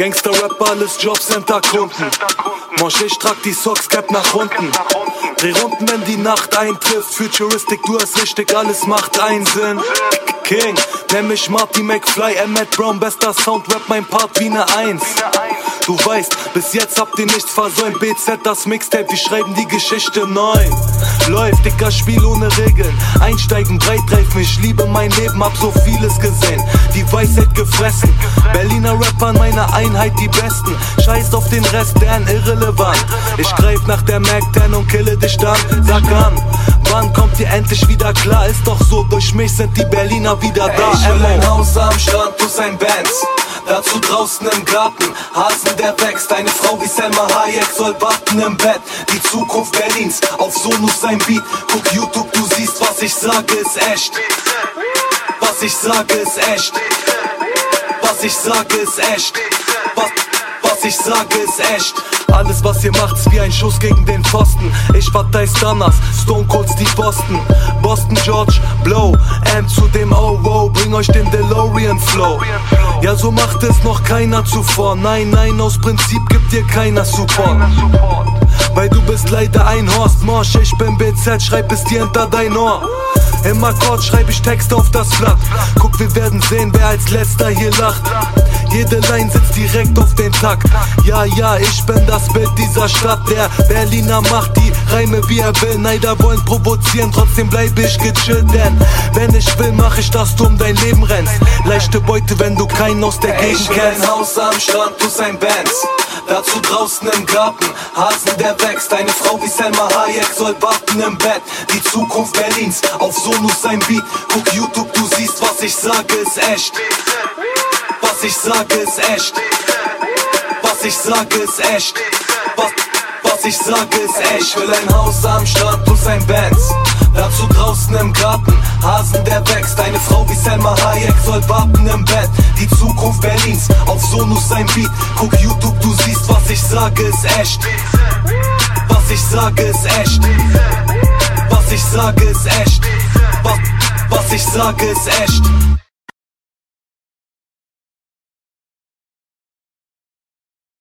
Gangster-Rap, alles Jobcenter Kunden. Mosch, ich trag die Socks Cap nach unten. Dreh Runden, wenn die Nacht eintrifft. Futuristic, du hast richtig, alles macht einen Sinn. King, nenn mich Marty McFly, Emmett Brown, bester Sound, Rap mein Part wie ne Eins. Du weißt, bis jetzt habt ihr nichts versäumt. BZ, das Mixtape, wir schreiben die Geschichte neu. Läuft, dicker Spiel ohne Regeln. Einsteigen, breit dreif mich, liebe mein Leben, hab so vieles gesehen. Die Weisheit gefressen. Berliner Rapper, meine Einheit, die besten. Scheiß auf den Rest, deren irrelevant. Ich greif nach der Mac 10 und kille dich dann. Sag an, wann kommt ihr endlich wieder klar? Ist doch so, durch mich sind die Berliner wieder da. Ich will ein Haus am Strand, du sein Bands. Dazu draußen im Garten, Hasen der wächst. Eine Frau wie Selma Hayek soll warten im Bett. Die Zukunft Berlins, auf Sonus sein Beat. Guck YouTube, du siehst, was ich sage, ist echt. Was ich sage, ist echt. Was ich sage, ist echt. Was, was ich sage, ist echt. Alles was ihr macht ist wie ein Schuss gegen den Pfosten Ich partei Stunners, Stone Colds die Boston Boston George, Blow, M zu dem Oh wow Bring euch den DeLorean Flow Ja so macht es noch keiner zuvor Nein, nein, aus Prinzip gibt dir keiner Support Weil du bist leider ein Horst Morsch Ich bin BZ, schreib es dir hinter dein Ohr im Akkord schreib ich Texte auf das Blatt. Guck, wir werden sehen, wer als letzter hier lacht. Jede Line sitzt direkt auf den Takt. Ja, ja, ich bin das Bild dieser Stadt. Der Berliner macht die Reime wie er will. Neider wollen provozieren, trotzdem bleib ich gechillt. Denn wenn ich will, mach ich, dass du um dein Leben rennst. Leichte Beute, wenn du keinen aus der Gegend Ich kennst. ein Haus am Strand, du sein Bands. Dazu draußen im Garten, Hasen der wächst. Eine Frau wie Selma Hayek soll warten im Bett. Die Zukunft Berlins, auf Sonus sein Beat. Guck YouTube, du siehst, was ich sage, ist echt. Was ich sage, ist echt. Was ich sage, ist echt. Was, was ich sage, ist echt. Ich will ein Haus am Strand, du sein Bands. Dazu draußen im Garten, Hasen der wächst. Eine Frau wie Selma Hayek soll warten im Bett. Die Zukunft Berlins, auf Sonus sein Beat. Guck YouTube, du siehst, was ich sage, ist echt. Was ich sage, ist echt. Was ich sage, ist echt. Was, was ich sage, ist echt.